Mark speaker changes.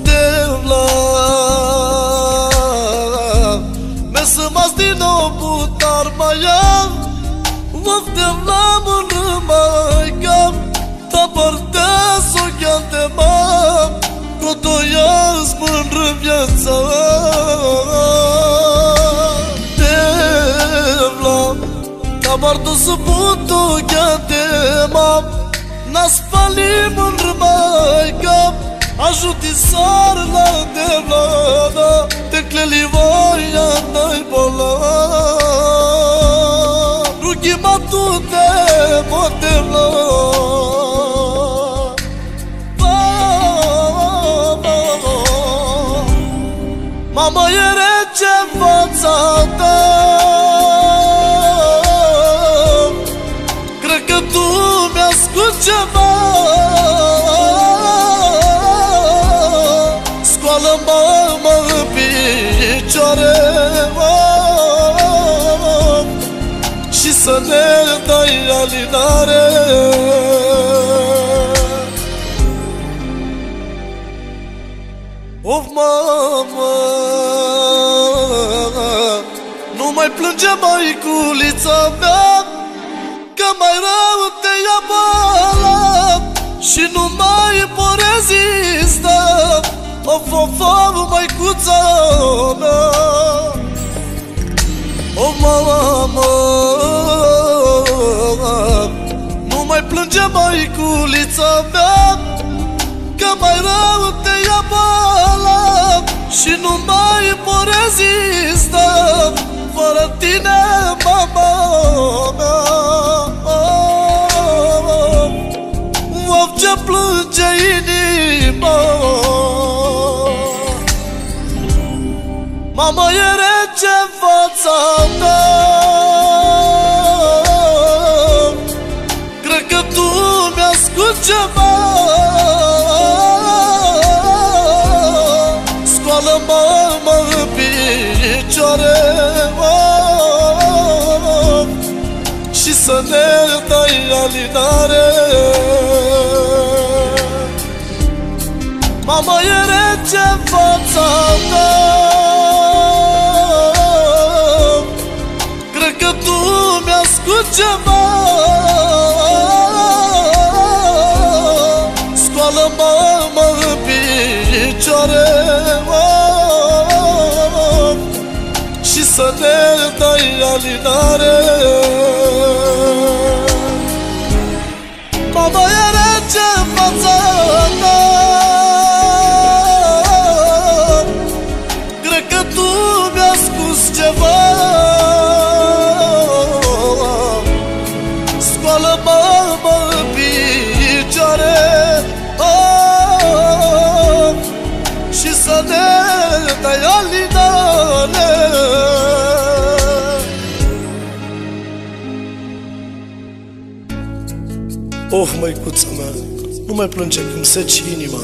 Speaker 1: Vaktimla Mesmaz dino bu tarmaya Vaktimla mırma gam. Tabarda so geldim am Kodo yaz mırım yazam Devla Tabarda so budu geldim am Naspalim mırma gam? Palim mână mai cam Ajuti sar la devlada Te kleli voja ndaj bola Rugi ma tu te mo devla Mama e rece în fața ta Cred că tu mi-ascult ceva să ne dai alinare. Of, mama Nu mai plânge maiculița mea Că mai rău te ia boala Și nu mai pot rezista Of, of, of, maicuța mai plânge maiculița mea Că mai rău te ia boala Și nu mai pot rezista. Fără tine, mama mea. Of, ce plânge inima. Mama, e rece în fața ta mi-ascult ceva Scoală mama în picioare oh, Și să ne dai alinare. Mama, e rece în fața ta. Cred că tu mi-ascult ceva să ne dai alinare Mama Of, măicuța mea, nu mai plânge când seci inima